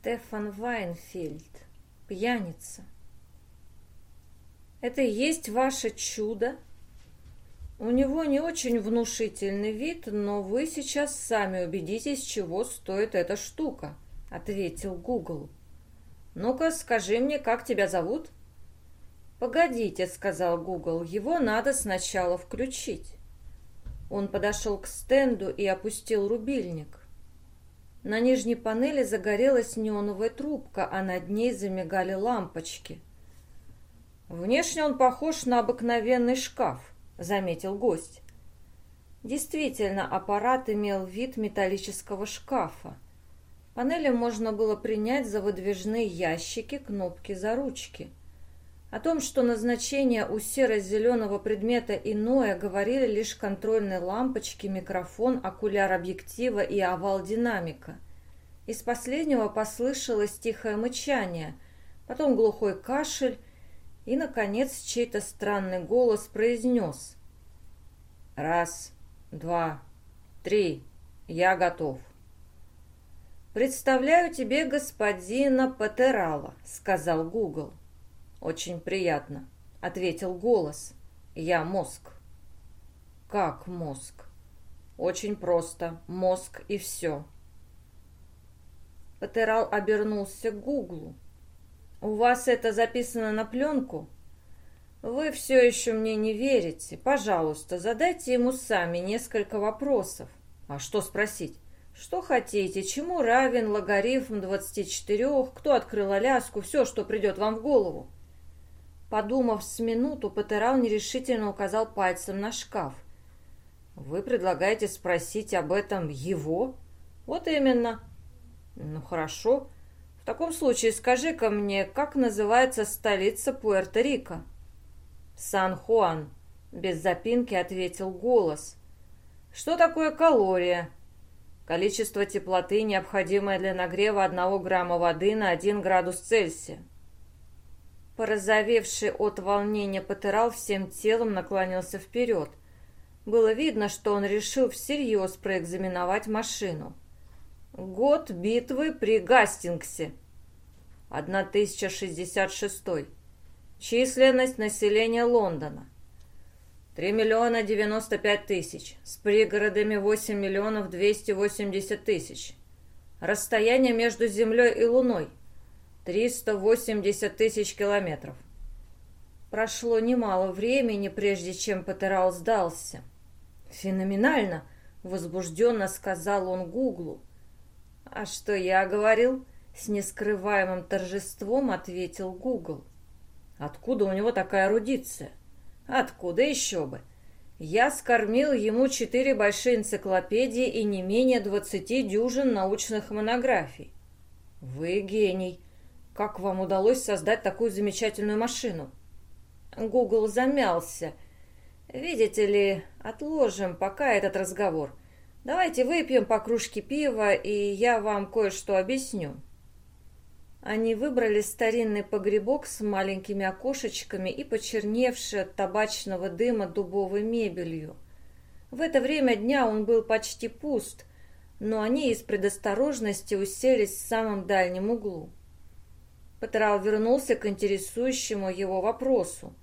Стефан Вайнфельд, пьяница. Это и есть ваше чудо? У него не очень внушительный вид, но вы сейчас сами убедитесь, чего стоит эта штука, ответил Гугл. Ну-ка, скажи мне, как тебя зовут? Погодите, сказал Гугл, его надо сначала включить. Он подошел к стенду и опустил рубильник. На нижней панели загорелась неоновая трубка, а над ней замигали лампочки. «Внешне он похож на обыкновенный шкаф», — заметил гость. Действительно, аппарат имел вид металлического шкафа. Панели можно было принять за выдвижные ящики, кнопки за ручки. О том, что назначение у серо-зеленого предмета иное, говорили лишь контрольные лампочки, микрофон, окуляр объектива и овал динамика. Из последнего послышалось тихое мычание, потом глухой кашель, и, наконец, чей-то странный голос произнес. «Раз, два, три, я готов». «Представляю тебе господина Патерала», — сказал Гугл. «Очень приятно», — ответил голос. «Я мозг». «Как мозг?» «Очень просто. Мозг и все». Патерал обернулся к Гуглу. «У вас это записано на пленку?» «Вы все еще мне не верите. Пожалуйста, задайте ему сами несколько вопросов». «А что спросить?» «Что хотите? Чему равен логарифм 24? Кто открыл Аляску? Все, что придет вам в голову». Подумав с минуту, Патерал нерешительно указал пальцем на шкаф. «Вы предлагаете спросить об этом его?» «Вот именно». «Ну, хорошо. В таком случае скажи-ка мне, как называется столица Пуэрто-Рико?» «Сан-Хуан», — без запинки ответил голос. «Что такое калория?» «Количество теплоты, необходимое для нагрева одного грамма воды на один градус Цельсия». Порозовевший от волнения Патерал всем телом наклонился вперед. Было видно, что он решил всерьез проэкзаменовать машину. Год битвы при Гастингсе. 1066. Численность населения Лондона. 3 миллиона 95 тысяч. С пригородами 8 миллионов 280 тысяч. Расстояние между Землей и Луной – 380 тысяч километров. Прошло немало времени, прежде чем Патерал сдался. «Феноменально!» — возбужденно сказал он Гуглу. «А что я говорил?» — с нескрываемым торжеством ответил Гугл. «Откуда у него такая эрудиция?» «Откуда еще бы?» Я скормил ему четыре большие энциклопедии и не менее двадцати дюжин научных монографий. «Вы гений!» Как вам удалось создать такую замечательную машину? Гугл замялся. Видите ли, отложим пока этот разговор. Давайте выпьем по кружке пива, и я вам кое-что объясню. Они выбрали старинный погребок с маленькими окошечками и почерневшей от табачного дыма дубовой мебелью. В это время дня он был почти пуст, но они из предосторожности уселись в самом дальнем углу. Патрал вернулся к интересующему его вопросу.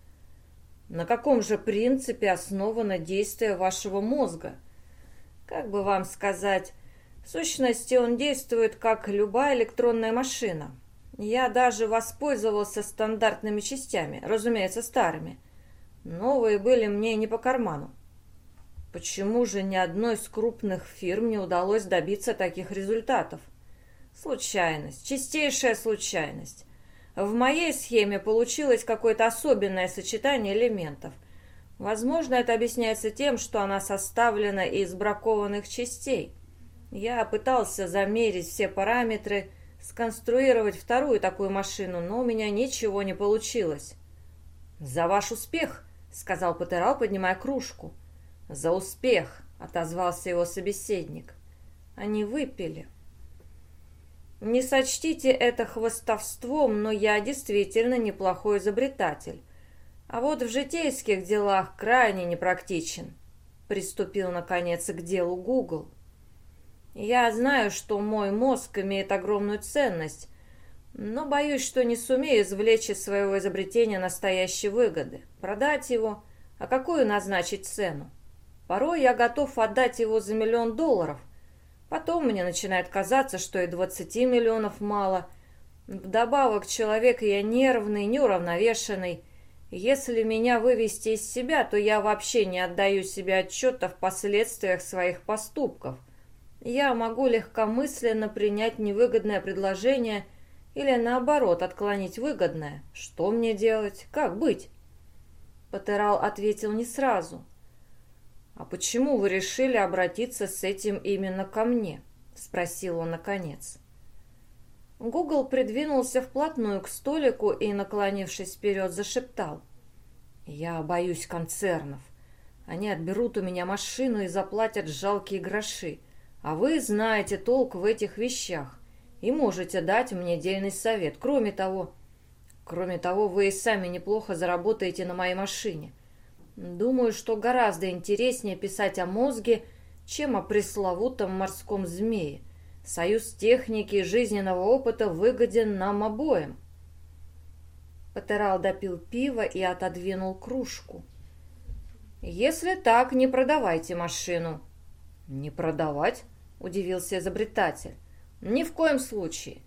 На каком же принципе основано действие вашего мозга? Как бы вам сказать, в сущности он действует как любая электронная машина. Я даже воспользовался стандартными частями, разумеется, старыми. Новые были мне не по карману. Почему же ни одной из крупных фирм не удалось добиться таких результатов? Случайность, чистейшая случайность. В моей схеме получилось какое-то особенное сочетание элементов. Возможно, это объясняется тем, что она составлена из бракованных частей. Я пытался замерить все параметры, сконструировать вторую такую машину, но у меня ничего не получилось. «За ваш успех!» — сказал Патерал, поднимая кружку. «За успех!» — отозвался его собеседник. Они выпили. Не сочтите это хвостовством, но я действительно неплохой изобретатель. А вот в житейских делах крайне непрактичен. Приступил, наконец, к делу Гугл. Я знаю, что мой мозг имеет огромную ценность, но боюсь, что не сумею извлечь из своего изобретения настоящей выгоды. Продать его, а какую назначить цену? Порой я готов отдать его за миллион долларов. Потом мне начинает казаться, что и 20 миллионов мало. Вдобавок, человек я нервный, неуравновешенный. Если меня вывести из себя, то я вообще не отдаю себе отчета в последствиях своих поступков. Я могу легкомысленно принять невыгодное предложение или, наоборот, отклонить выгодное. Что мне делать? Как быть?» Патерал ответил не сразу. «А почему вы решили обратиться с этим именно ко мне?» — спросил он наконец. Гугл придвинулся вплотную к столику и, наклонившись вперед, зашептал. «Я боюсь концернов. Они отберут у меня машину и заплатят жалкие гроши. А вы знаете толк в этих вещах и можете дать мне дельный совет. Кроме того, кроме того, вы и сами неплохо заработаете на моей машине. Думаю, что гораздо интереснее писать о мозге, чем о пресловутом морском змее. Союз техники и жизненного опыта выгоден нам обоим. Патерал допил пиво и отодвинул кружку. «Если так, не продавайте машину». «Не продавать?» – удивился изобретатель. Ни в коем случае.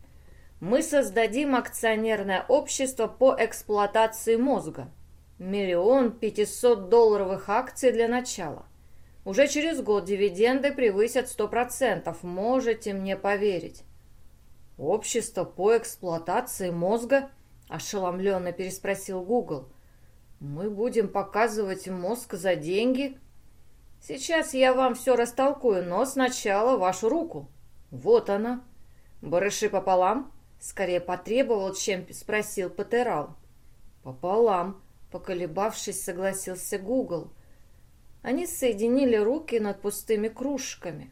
Мы создадим акционерное общество по эксплуатации мозга. Миллион пятьсот долларовых акций для начала. Уже через год дивиденды превысят сто процентов. Можете мне поверить. Общество по эксплуатации мозга? Ошеломленно переспросил Google. Мы будем показывать мозг за деньги? Сейчас я вам все растолкую, но сначала вашу руку. Вот она. Барыши пополам? Скорее потребовал, чем спросил Патерал. Пополам, поколебавшись, согласился Гугл. Они соединили руки над пустыми кружками.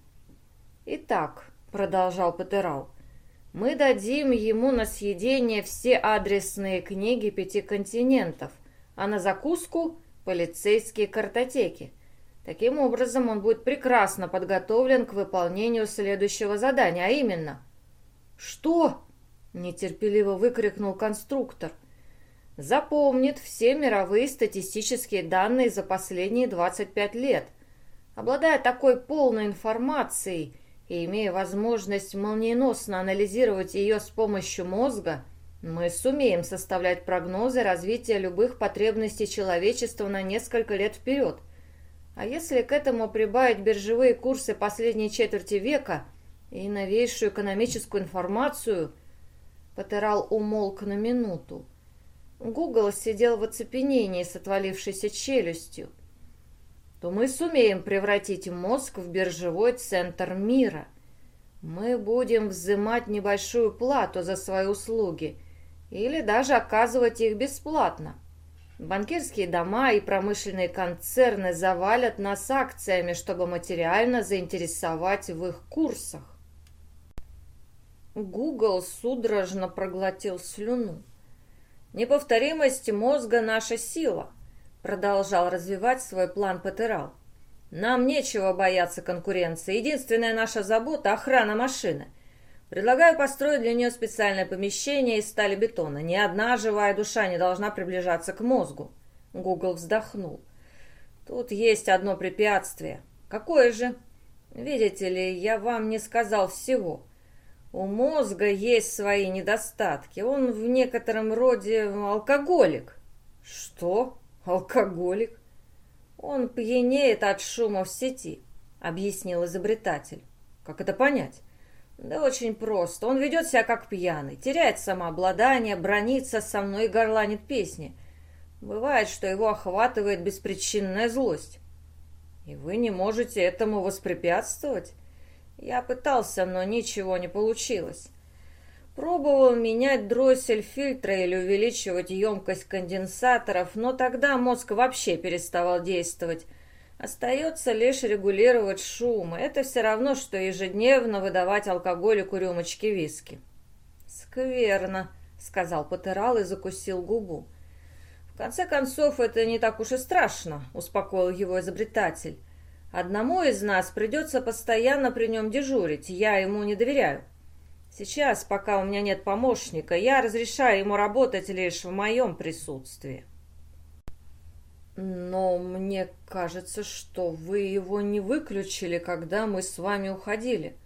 «Итак», — продолжал Патерал, — «мы дадим ему на съедение все адресные книги пяти континентов, а на закуску — полицейские картотеки. Таким образом, он будет прекрасно подготовлен к выполнению следующего задания, а именно...» «Что?» — нетерпеливо выкрикнул конструктор. «Запомнит все мировые статистические данные за последние 25 лет. Обладая такой полной информацией и имея возможность молниеносно анализировать ее с помощью мозга, мы сумеем составлять прогнозы развития любых потребностей человечества на несколько лет вперед — а если к этому прибавить биржевые курсы последней четверти века и новейшую экономическую информацию, Патерал умолк на минуту. Гугл сидел в оцепенении с отвалившейся челюстью. То мы сумеем превратить мозг в биржевой центр мира. Мы будем взимать небольшую плату за свои услуги или даже оказывать их бесплатно. Банкирские дома и промышленные концерны завалят нас акциями, чтобы материально заинтересовать в их курсах. Гугл судорожно проглотил слюну. «Неповторимость мозга – наша сила», – продолжал развивать свой план Патерал. «Нам нечего бояться конкуренции. Единственная наша забота – охрана машины – Предлагаю построить для нее специальное помещение из стали бетона. Ни одна живая душа не должна приближаться к мозгу. Гугл вздохнул. Тут есть одно препятствие. Какое же? Видите ли, я вам не сказал всего. У мозга есть свои недостатки. Он в некотором роде алкоголик. Что? Алкоголик? Он пьянеет от шума в сети, объяснил изобретатель. Как это понять? Да очень просто. Он ведет себя как пьяный, теряет самообладание, бронится со мной и горланит песни. Бывает, что его охватывает беспричинная злость. И вы не можете этому воспрепятствовать? Я пытался, но ничего не получилось. Пробовал менять дроссель фильтра или увеличивать емкость конденсаторов, но тогда мозг вообще переставал действовать, Остается лишь регулировать шум. Это все равно, что ежедневно выдавать алкоголику рюмочки виски. «Скверно», — сказал Патерал и закусил губу. «В конце концов, это не так уж и страшно», — успокоил его изобретатель. Одному из нас придется постоянно при нем дежурить, я ему не доверяю. Сейчас, пока у меня нет помощника, я разрешаю ему работать лишь в моем присутствии. Но мне кажется, что вы его не выключили, когда мы с вами уходили.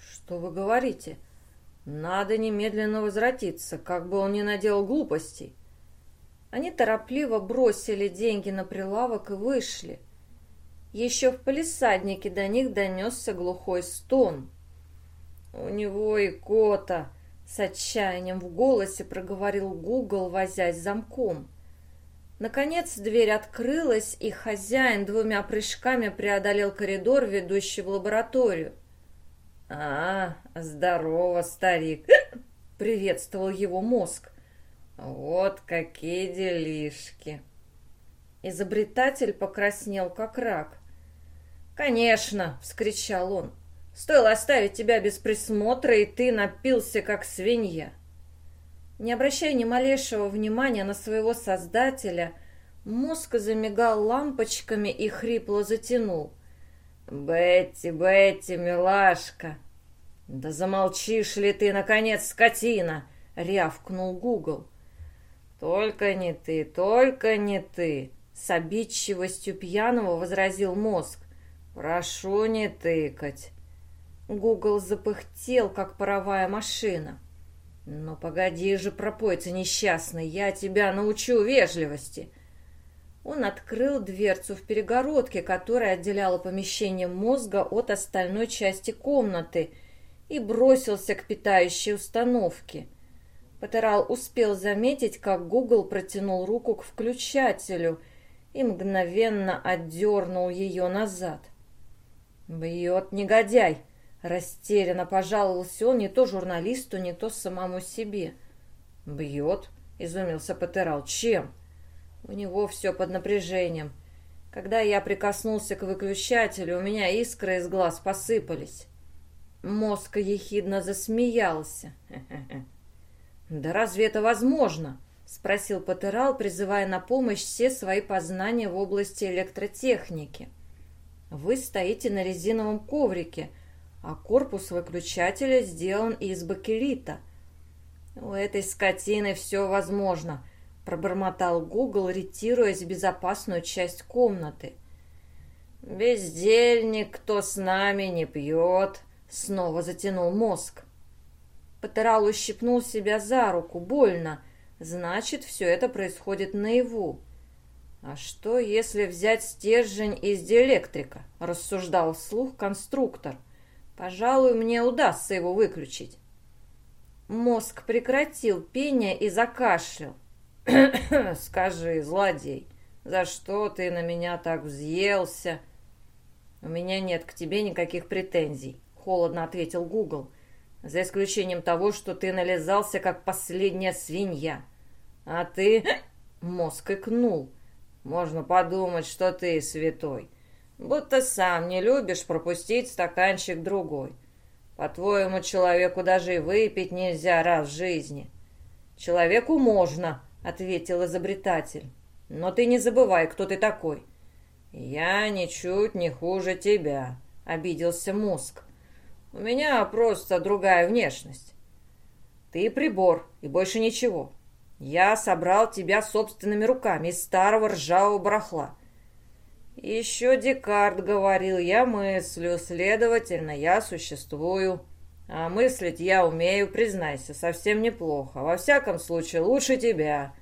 Что вы говорите? Надо немедленно возвратиться, как бы он ни наделал глупостей. Они торопливо бросили деньги на прилавок и вышли. Еще в палисаднике до них донесся глухой стон. «У него и кота!» — с отчаянием в голосе проговорил Гугл, возясь замком. Наконец дверь открылась, и хозяин двумя прыжками преодолел коридор, ведущий в лабораторию. «А, здорово, старик!» — приветствовал его мозг. «Вот какие делишки!» Изобретатель покраснел, как рак. «Конечно!» — вскричал он. «Стоило оставить тебя без присмотра, и ты напился, как свинья!» Не обращая ни малейшего внимания на своего создателя, мозг замигал лампочками и хрипло затянул. «Бетти, Бетти, милашка!» «Да замолчишь ли ты, наконец, скотина!» — рявкнул Гугл. «Только не ты, только не ты!» — с обидчивостью пьяного возразил мозг. «Прошу не тыкать!» Гугл запыхтел, как паровая машина. «Ну, погоди же, пропойца несчастный, я тебя научу вежливости!» Он открыл дверцу в перегородке, которая отделяла помещение мозга от остальной части комнаты, и бросился к питающей установке. Патерал успел заметить, как Гугл протянул руку к включателю и мгновенно отдернул ее назад. «Бьет негодяй!» Растерянно пожаловался он не то журналисту, не то самому себе. «Бьет?» — изумился Патерал. «Чем?» «У него все под напряжением. Когда я прикоснулся к выключателю, у меня искры из глаз посыпались». Мозг ехидно засмеялся. «Да разве это возможно?» — спросил Патерал, призывая на помощь все свои познания в области электротехники. «Вы стоите на резиновом коврике», а корпус выключателя сделан из бакелита. «У этой скотины все возможно», — пробормотал Гугл, ретируясь в безопасную часть комнаты. «Бездельник, кто с нами не пьет», — снова затянул мозг. Патерал ущипнул себя за руку, больно. Значит, все это происходит наяву. «А что, если взять стержень из диэлектрика?» — рассуждал вслух конструктор — Пожалуй, мне удастся его выключить. Мозг прекратил пение и закашлял. «Скажи, злодей, за что ты на меня так взъелся?» «У меня нет к тебе никаких претензий», — холодно ответил Гугл. «За исключением того, что ты нализался, как последняя свинья. А ты...» — мозг икнул. «Можно подумать, что ты святой. Будто сам не любишь пропустить стаканчик другой. По-твоему, человеку даже и выпить нельзя раз в жизни. Человеку можно, ответил изобретатель. Но ты не забывай, кто ты такой. Я ничуть не хуже тебя, обиделся мозг. У меня просто другая внешность. Ты прибор, и больше ничего. Я собрал тебя собственными руками из старого ржавого барахла. Еще Декарт говорил, я мыслю, следовательно, я существую. А мыслить я умею, признайся, совсем неплохо. Во всяком случае, лучше тебя.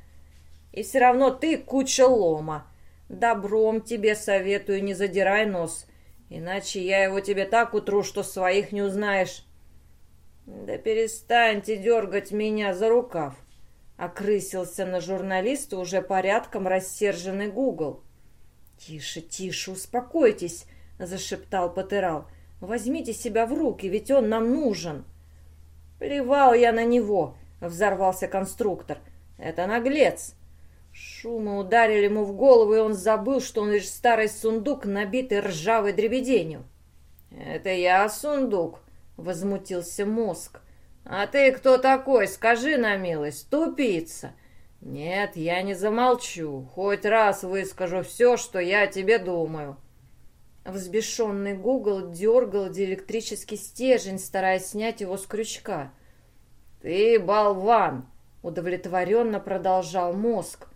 И все равно ты куча лома. Добром тебе советую, не задирай нос, иначе я его тебе так утру, что своих не узнаешь. Да перестаньте дергать меня за рукав. Окрысился на журналиста уже порядком рассерженный Гугл. «Тише, тише, успокойтесь», — зашептал Патерал. «Возьмите себя в руки, ведь он нам нужен». «Плевал я на него», — взорвался конструктор. «Это наглец». Шумы ударили ему в голову, и он забыл, что он лишь старый сундук, набитый ржавой дребеденью. «Это я сундук», — возмутился мозг. «А ты кто такой? Скажи на милость, тупица!» «Нет, я не замолчу. Хоть раз выскажу все, что я тебе думаю». Взбешенный Гугл дергал диэлектрический стержень, стараясь снять его с крючка. «Ты болван!» — удовлетворенно продолжал мозг.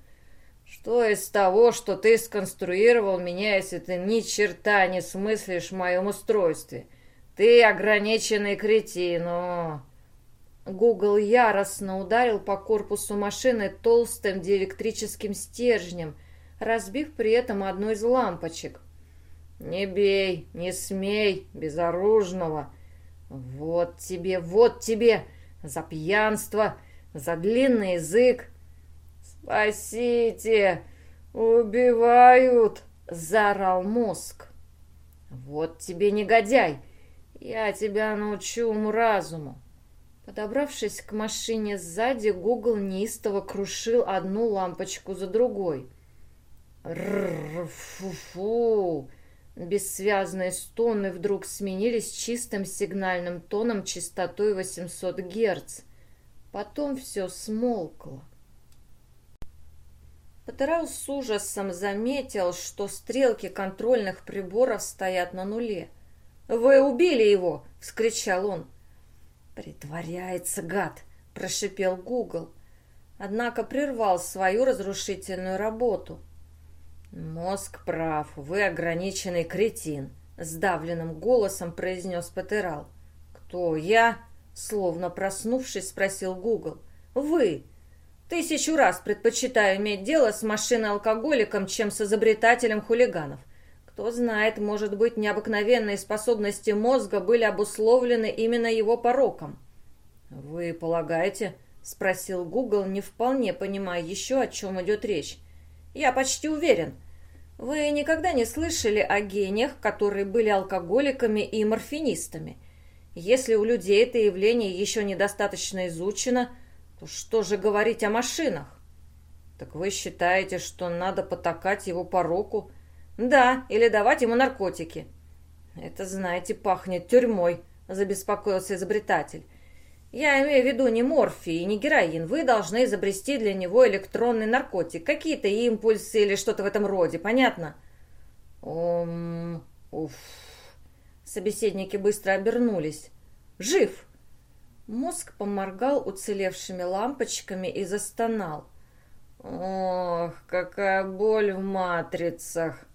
«Что из того, что ты сконструировал меня, если ты ни черта не смыслишь в моем устройстве? Ты ограниченный кретин, о!» Гугл яростно ударил по корпусу машины толстым диэлектрическим стержнем, разбив при этом одну из лампочек. «Не бей, не смей, безоружного! Вот тебе, вот тебе! За пьянство, за длинный язык! Спасите! Убивают!» — заорал мозг. «Вот тебе, негодяй! Я тебя научу уму-разуму!» Подобравшись к машине сзади, Гугл неистово крушил одну лампочку за другой. «Рррр-фу-фу!» Бессвязные стоны вдруг сменились чистым сигнальным тоном частотой 800 Гц. Потом все смолкло. Патерал с ужасом заметил, что стрелки контрольных приборов стоят на нуле. «Вы убили его!» — вскричал он. «Притворяется, гад!» — прошипел Гугл. Однако прервал свою разрушительную работу. «Мозг прав, вы ограниченный кретин», — сдавленным голосом произнес Патерал. «Кто я?» — словно проснувшись, спросил Гугл. «Вы! Тысячу раз предпочитаю иметь дело с машиной-алкоголиком, чем с изобретателем хулиганов. Кто знает, может быть, необыкновенные способности мозга были обусловлены именно его пороком. «Вы полагаете?» — спросил Гугл, не вполне понимая еще, о чем идет речь. «Я почти уверен. Вы никогда не слышали о гениях, которые были алкоголиками и морфинистами? Если у людей это явление еще недостаточно изучено, то что же говорить о машинах? Так вы считаете, что надо потакать его пороку?» «Да, или давать ему наркотики». «Это, знаете, пахнет тюрьмой», — забеспокоился изобретатель. «Я имею в виду не морфий и не героин. Вы должны изобрести для него электронный наркотик, какие-то импульсы или что-то в этом роде, понятно?» «Ом... уф...» Собеседники быстро обернулись. «Жив!» Мозг поморгал уцелевшими лампочками и застонал. «Ох, какая боль в матрицах!»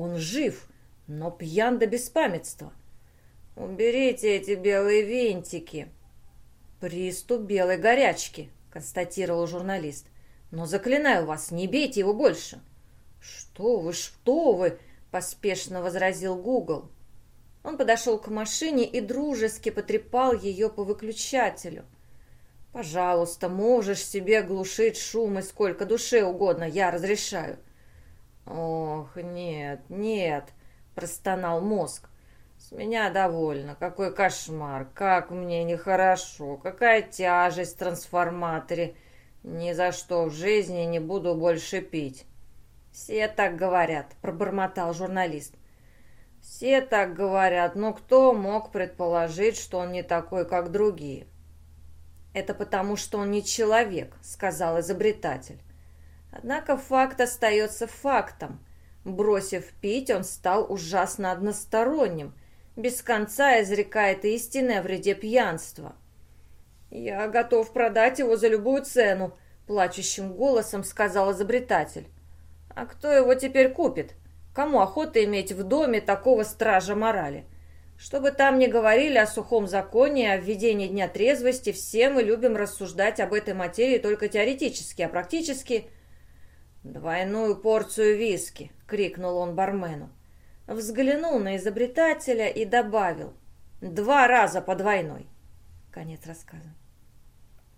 Он жив, но пьян до беспамятства. «Уберите эти белые винтики!» «Приступ белой горячки», — констатировал журналист. «Но заклинаю вас, не бейте его больше». «Что вы, что вы!» — поспешно возразил Гугл. Он подошел к машине и дружески потрепал ее по выключателю. «Пожалуйста, можешь себе глушить шумы сколько душе угодно, я разрешаю. «Ох, нет, нет!» – простонал мозг. «С меня довольно. Какой кошмар! Как мне нехорошо! Какая тяжесть в трансформаторе! Ни за что в жизни не буду больше пить!» «Все так говорят», – пробормотал журналист. «Все так говорят, но кто мог предположить, что он не такой, как другие?» «Это потому, что он не человек», — сказал изобретатель. Однако факт остается фактом. Бросив пить, он стал ужасно односторонним, без конца изрекает истины о вреде пьянства. «Я готов продать его за любую цену», — плачущим голосом сказал изобретатель. «А кто его теперь купит? Кому охота иметь в доме такого стража морали? Чтобы там не говорили о сухом законе и о введении дня трезвости, все мы любим рассуждать об этой материи только теоретически, а практически «Двойную порцию виски!» — крикнул он бармену. Взглянул на изобретателя и добавил. «Два раза по двойной!» Конец рассказа.